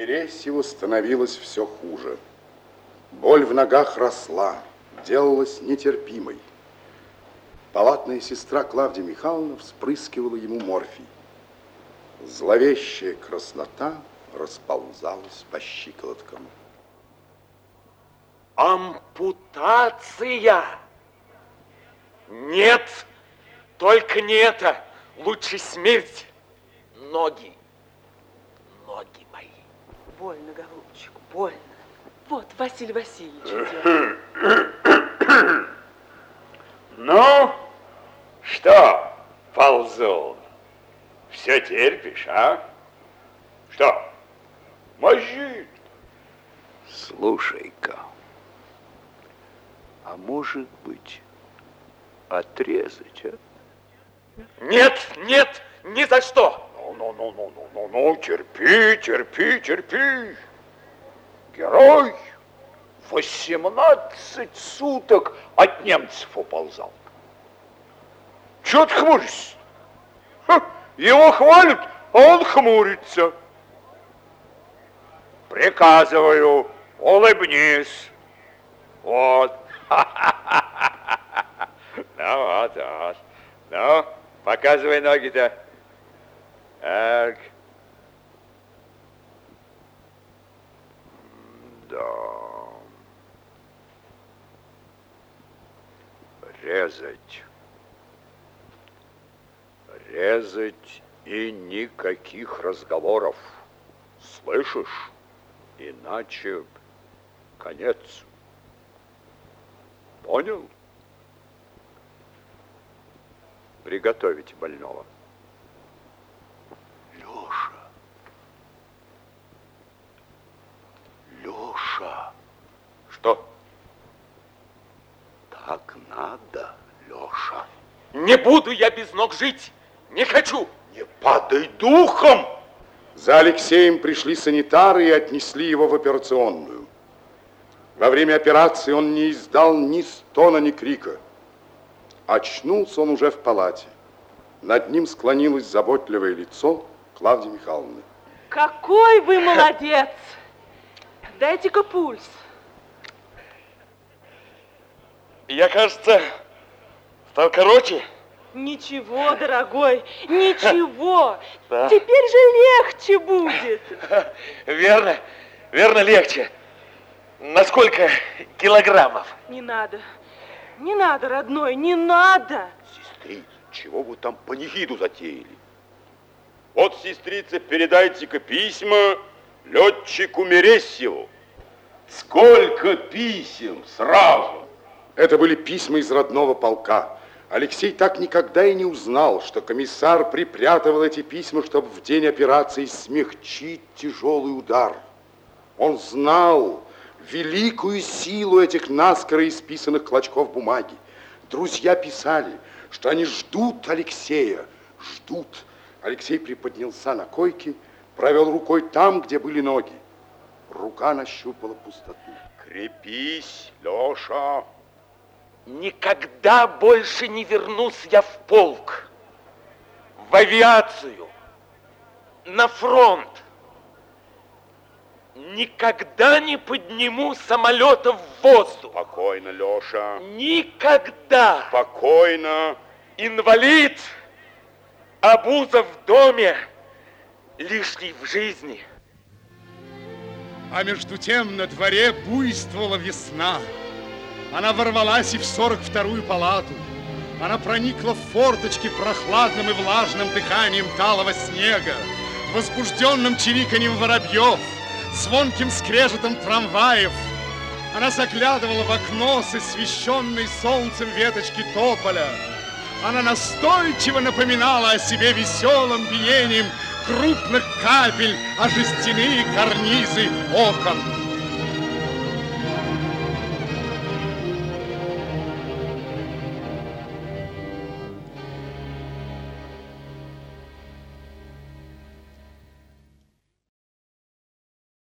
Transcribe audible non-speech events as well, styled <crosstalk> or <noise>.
Мересьеву становилось все хуже. Боль в ногах росла, делалась нетерпимой. Палатная сестра Клавдия Михайловна вспрыскивала ему морфий. Зловещая краснота расползалась по щиколоткам. Ампутация! Нет, только не это. Лучше смерть. Ноги, ноги. Больно, голубчик, больно. Вот, Василий Васильевич <coughs> Ну, что, ползун, все терпишь, а? Что, мозжит? Слушай-ка, а может быть, отрезать, а? Нет, нет, ни за что. Ну, ну, ну, ну, ну, ну, терпи, терпи, терпи. Герой 18 суток от немцев уползал. Чего ты хмуришься? Его хвалят, а он хмурится. Приказываю, улыбнись. Вот. <laughs> Ну вот, вот. Ну, показывай ноги-то. Так. Да. Резать. Резать и никаких разговоров. Слышишь? Иначе конец. Понял? Приготовить больного. Леша. Леша. Что? Так надо, Леша. Не буду я без ног жить. Не хочу. Не падай духом! За Алексеем пришли санитары и отнесли его в операционную. Во время операции он не издал ни стона, ни крика. Очнулся он уже в палате. Над ним склонилось заботливое лицо Клавдии Михайловны. Какой вы молодец! Дайте-ка пульс. Я, кажется, стал короче. Ничего, дорогой, ничего. Да. Теперь же легче будет. <laughs> Верно, верно легче. На сколько килограммов? Не надо, не надо, родной, не надо. Сестрица, чего вы там панихиду затеяли? Вот, сестрица, передайте-ка письма летчику Мересьеву. Сколько писем сразу! Это были письма из родного полка. Алексей так никогда и не узнал, что комиссар припрятывал эти письма, чтобы в день операции смягчить тяжелый удар. Он знал великую силу этих наскоро исписанных клочков бумаги. Друзья писали, что они ждут Алексея, ждут. Алексей приподнялся на койке, провел рукой там, где были ноги. Рука нащупала пустоту. Крепись, Леша. Никогда больше не вернусь я в полк, в авиацию, на фронт. Никогда не подниму самолета в воздух. Спокойно, Леша. Никогда. Спокойно. Инвалид, обуза в доме, лишний в жизни. А между тем на дворе буйствовала весна. Она ворвалась и в 42-ю палату. Она проникла в форточки прохладным и влажным дыханием талого снега, возбужденным чириканьем воробьев, звонким скрежетом трамваев. Она заглядывала в окно с освещенной солнцем веточки тополя. Она настойчиво напоминала о себе веселым биением крупных капель о жестяные карнизы окон.